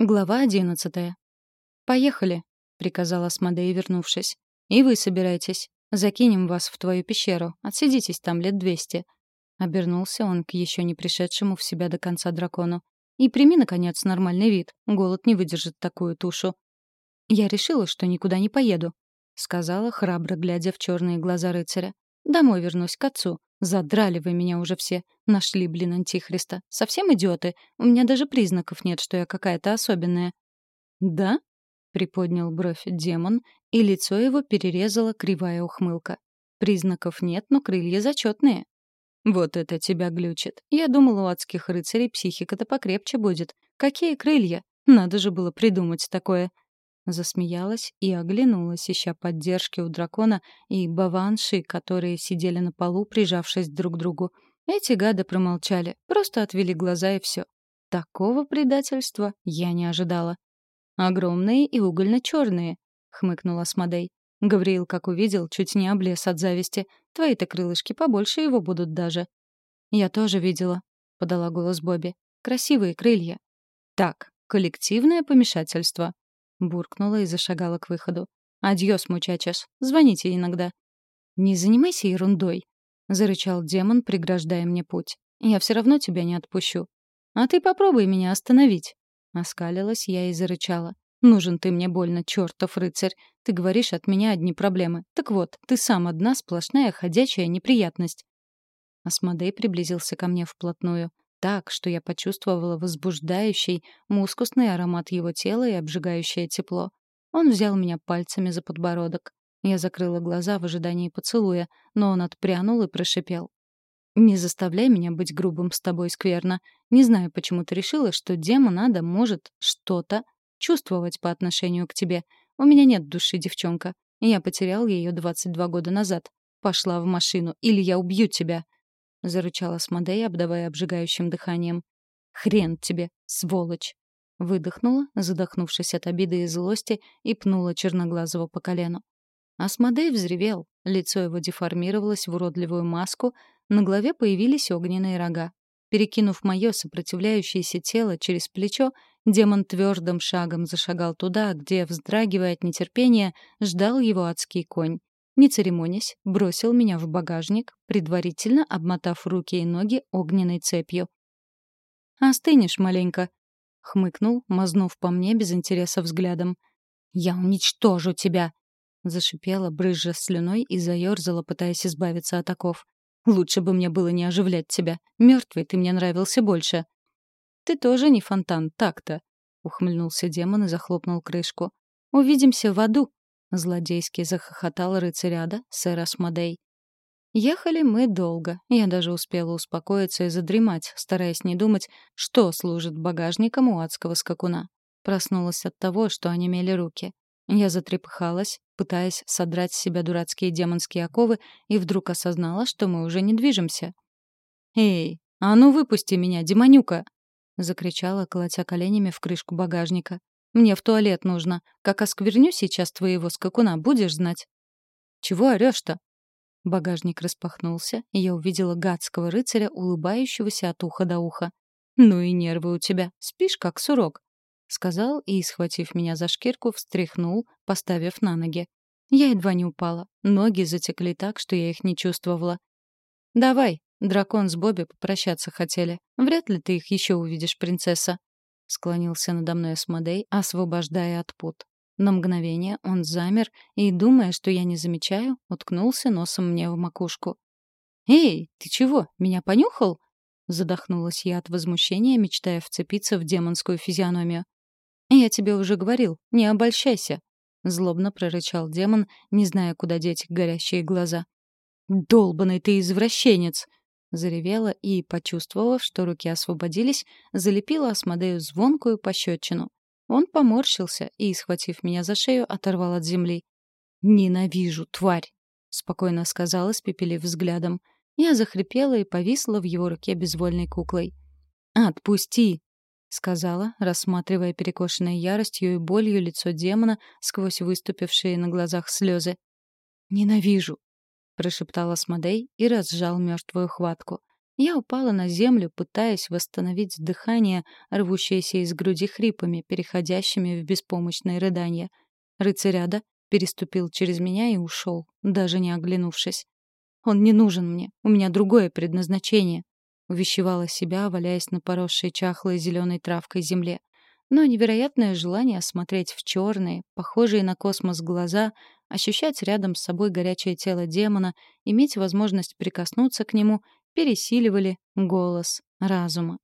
Глава одиннадцатая. «Поехали», — приказала Асмодей, вернувшись. «И вы собирайтесь. Закинем вас в твою пещеру. Отсидитесь там лет двести». Обернулся он к еще не пришедшему в себя до конца дракону. «И прими, наконец, нормальный вид. Голод не выдержит такую тушу». «Я решила, что никуда не поеду», — сказала, храбро глядя в черные глаза рыцаря. «Домой вернусь к отцу. Задрали вы меня уже все. Нашли, блин, антихриста. Совсем идиоты. У меня даже признаков нет, что я какая-то особенная. Да? Приподнял бровь демон, и лицо его перерезала кривая ухмылка. Признаков нет, но крылья зачетные. Вот это тебя глючит. Я думала, у адских рыцарей психика-то покрепче будет. Какие крылья? Надо же было придумать такое. Засмеялась и оглянулась, ища поддержки у дракона и баванши, которые сидели на полу, прижавшись друг к другу. Эти гады промолчали, просто отвели глаза и все. Такого предательства я не ожидала. «Огромные и угольно-черные», — хмыкнула Смодей. Гавриил, как увидел, чуть не облез от зависти. Твои-то крылышки побольше его будут даже. «Я тоже видела», — подала голос Бобби. «Красивые крылья». «Так, коллективное помешательство», буркнула и зашагала к выходу. «Адьос, мучачес. Звоните иногда». «Не занимайся ерундой», — зарычал демон, преграждая мне путь. «Я все равно тебя не отпущу». «А ты попробуй меня остановить». Оскалилась я и зарычала. «Нужен ты мне больно, чертов рыцарь. Ты говоришь, от меня одни проблемы. Так вот, ты сам одна сплошная ходячая неприятность». Асмодей приблизился ко мне вплотную так, что я почувствовала возбуждающий, мускусный аромат его тела и обжигающее тепло. Он взял меня пальцами за подбородок. Я закрыла глаза в ожидании поцелуя, но он отпрянул и прошипел. «Не заставляй меня быть грубым с тобой, скверно. Не знаю, почему ты решила, что демонада может что-то чувствовать по отношению к тебе. У меня нет души, девчонка. Я потерял ее 22 года назад. Пошла в машину, или я убью тебя!» — зарычала Смодей, обдавая обжигающим дыханием. «Хрен тебе, сволочь!» Выдохнула, задохнувшись от обиды и злости, и пнула Черноглазого по колену. Асмодей взревел, лицо его деформировалось в уродливую маску, на голове появились огненные рога. Перекинув мое сопротивляющееся тело через плечо, демон твердым шагом зашагал туда, где, вздрагивая от нетерпения, ждал его адский конь не церемонясь, бросил меня в багажник, предварительно обмотав руки и ноги огненной цепью. «Остынешь маленько», — хмыкнул, мазнув по мне без интереса взглядом. «Я уничтожу тебя!» — зашипела, брызжа слюной и заёрзала, пытаясь избавиться от оков. «Лучше бы мне было не оживлять тебя. Мертвый ты мне нравился больше». «Ты тоже не фонтан, так-то», — ухмыльнулся демон и захлопнул крышку. «Увидимся в аду», Злодейски захохотал рыцаряда, сэр Асмодей. Ехали мы долго. Я даже успела успокоиться и задремать, стараясь не думать, что служит багажником у адского скакуна. Проснулась от того, что онемели руки. Я затрепыхалась, пытаясь содрать с себя дурацкие демонские оковы, и вдруг осознала, что мы уже не движемся. «Эй, а ну выпусти меня, демонюка!» — закричала, колотя коленями в крышку багажника. Мне в туалет нужно. Как оскверню сейчас твоего скакуна, будешь знать». «Чего орёшь-то?» Багажник распахнулся, и я увидела гадского рыцаря, улыбающегося от уха до уха. «Ну и нервы у тебя. Спишь, как сурок», — сказал и, схватив меня за шкирку, встряхнул, поставив на ноги. Я едва не упала. Ноги затекли так, что я их не чувствовала. «Давай, дракон с Бобби попрощаться хотели. Вряд ли ты их еще увидишь, принцесса», склонился надо мной Асмодей, освобождая от пут. На мгновение он замер и, думая, что я не замечаю, уткнулся носом мне в макушку. «Эй, ты чего, меня понюхал?» Задохнулась я от возмущения, мечтая вцепиться в демонскую физиономию. «Я тебе уже говорил, не обольщайся», — злобно прорычал демон, не зная, куда деть горящие глаза. «Долбанный ты извращенец!» Заревела и, почувствовав, что руки освободились, залепила Асмодею звонкую пощечину. Он поморщился и, схватив меня за шею, оторвал от земли. «Ненавижу, тварь!» — спокойно сказала, спепелив взглядом. Я захрипела и повисла в его руке безвольной куклой. «Отпусти!» — сказала, рассматривая перекошенное яростью и болью лицо демона сквозь выступившие на глазах слезы. «Ненавижу!» Прошептал Асмодей и разжал мертвую хватку. Я упала на землю, пытаясь восстановить дыхание, рвущееся из груди хрипами, переходящими в беспомощные рыдания. Рыцаряда переступил через меня и ушел, даже не оглянувшись. «Он не нужен мне, у меня другое предназначение», — увещевала себя, валяясь на поросшей чахлой зеленой травкой земле. Но невероятное желание осмотреть в черные, похожие на космос глаза, ощущать рядом с собой горячее тело демона, иметь возможность прикоснуться к нему, пересиливали голос разума.